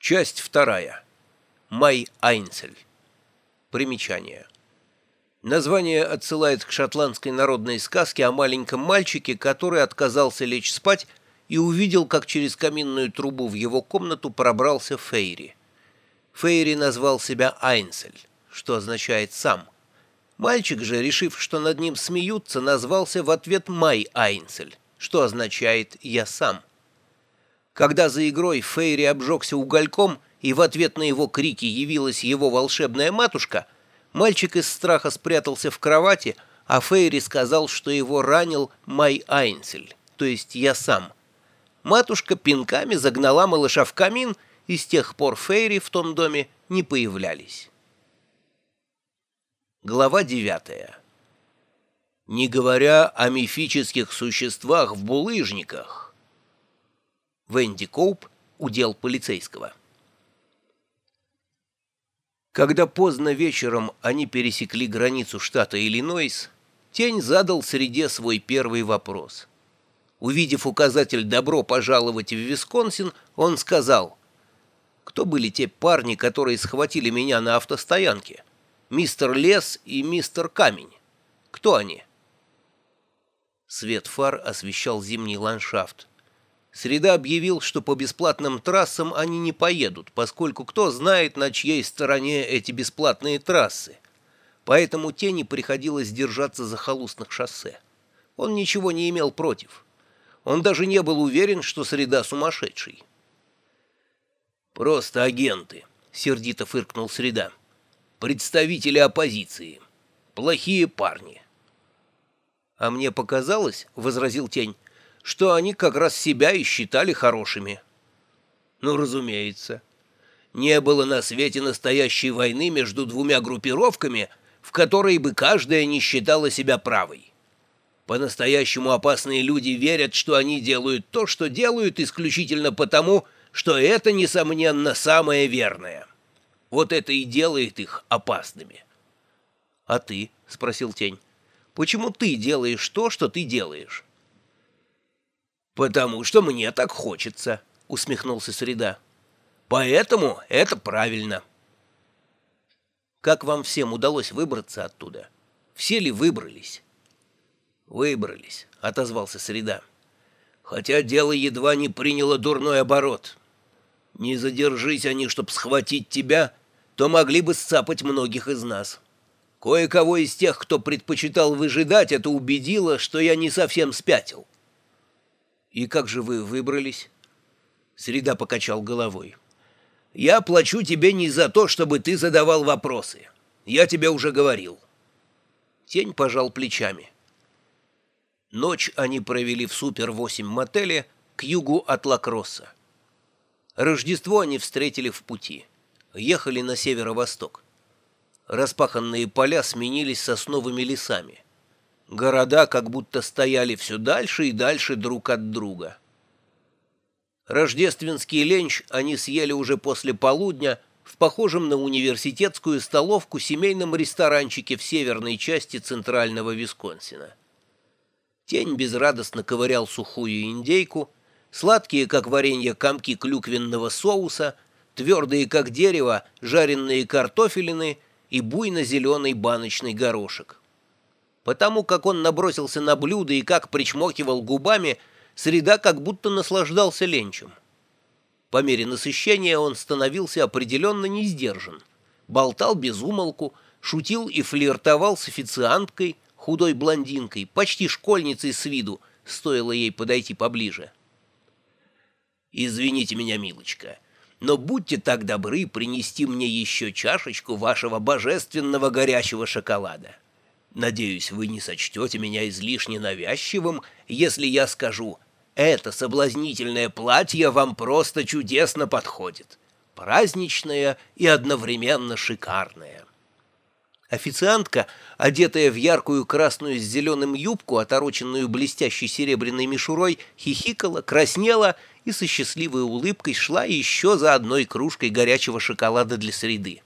Часть вторая. Май Айнцель. Примечание. Название отсылает к шотландской народной сказке о маленьком мальчике, который отказался лечь спать и увидел, как через каминную трубу в его комнату пробрался Фейри. Фейри назвал себя Айнцель, что означает «сам». Мальчик же, решив, что над ним смеются, назвался в ответ Май Айнцель, что означает «я сам». Когда за игрой Фейри обжегся угольком, и в ответ на его крики явилась его волшебная матушка, мальчик из страха спрятался в кровати, а Фейри сказал, что его ранил Май Айнцель, то есть я сам. Матушка пинками загнала малыша в камин, и с тех пор Фейри в том доме не появлялись. Глава девятая. Не говоря о мифических существах в булыжниках, Венди Коуп удел полицейского. Когда поздно вечером они пересекли границу штата Иллинойс, Тень задал среде свой первый вопрос. Увидев указатель «Добро пожаловать в Висконсин», он сказал, «Кто были те парни, которые схватили меня на автостоянке? Мистер Лес и мистер Камень. Кто они?» Свет фар освещал зимний ландшафт. Среда объявил, что по бесплатным трассам они не поедут, поскольку кто знает, на чьей стороне эти бесплатные трассы. Поэтому Тени приходилось держаться за захолустных шоссе. Он ничего не имел против. Он даже не был уверен, что Среда сумасшедший. «Просто агенты», — сердито фыркнул Среда. «Представители оппозиции. Плохие парни». «А мне показалось», — возразил Тень, — что они как раз себя и считали хорошими. Ну, разумеется. Не было на свете настоящей войны между двумя группировками, в которой бы каждая не считала себя правой. По-настоящему опасные люди верят, что они делают то, что делают исключительно потому, что это, несомненно, самое верное. Вот это и делает их опасными. — А ты? — спросил Тень. — Почему ты делаешь то, что ты делаешь? «Потому что мне так хочется», — усмехнулся Среда. «Поэтому это правильно». «Как вам всем удалось выбраться оттуда? Все ли выбрались?» «Выбрались», — отозвался Среда. «Хотя дело едва не приняло дурной оборот. Не задержись они, чтоб схватить тебя, то могли бы сцапать многих из нас. Кое-кого из тех, кто предпочитал выжидать, это убедило, что я не совсем спятил. «И как же вы выбрались?» Среда покачал головой. «Я плачу тебе не за то, чтобы ты задавал вопросы. Я тебе уже говорил». Тень пожал плечами. Ночь они провели в Супер-8 мотеле к югу от Лакросса. Рождество они встретили в пути. Ехали на северо-восток. Распаханные поля сменились сосновыми лесами. Города как будто стояли все дальше и дальше друг от друга. Рождественский ленч они съели уже после полудня в похожем на университетскую столовку семейном ресторанчике в северной части центрального Висконсина. Тень безрадостно ковырял сухую индейку, сладкие, как варенье, комки клюквенного соуса, твердые, как дерево, жареные картофелины и буйно-зеленый баночный горошек. Потому как он набросился на блюдо и как причмокивал губами, среда как будто наслаждался ленчем. По мере насыщения он становился определенно не сдержан. Болтал без умолку, шутил и флиртовал с официанткой, худой блондинкой, почти школьницей с виду, стоило ей подойти поближе. «Извините меня, милочка, но будьте так добры принести мне еще чашечку вашего божественного горячего шоколада». Надеюсь, вы не сочтете меня излишне навязчивым, если я скажу, это соблазнительное платье вам просто чудесно подходит. Праздничное и одновременно шикарное. Официантка, одетая в яркую красную с зеленым юбку, отороченную блестящей серебряной мишурой, хихикала, краснела и со счастливой улыбкой шла еще за одной кружкой горячего шоколада для среды.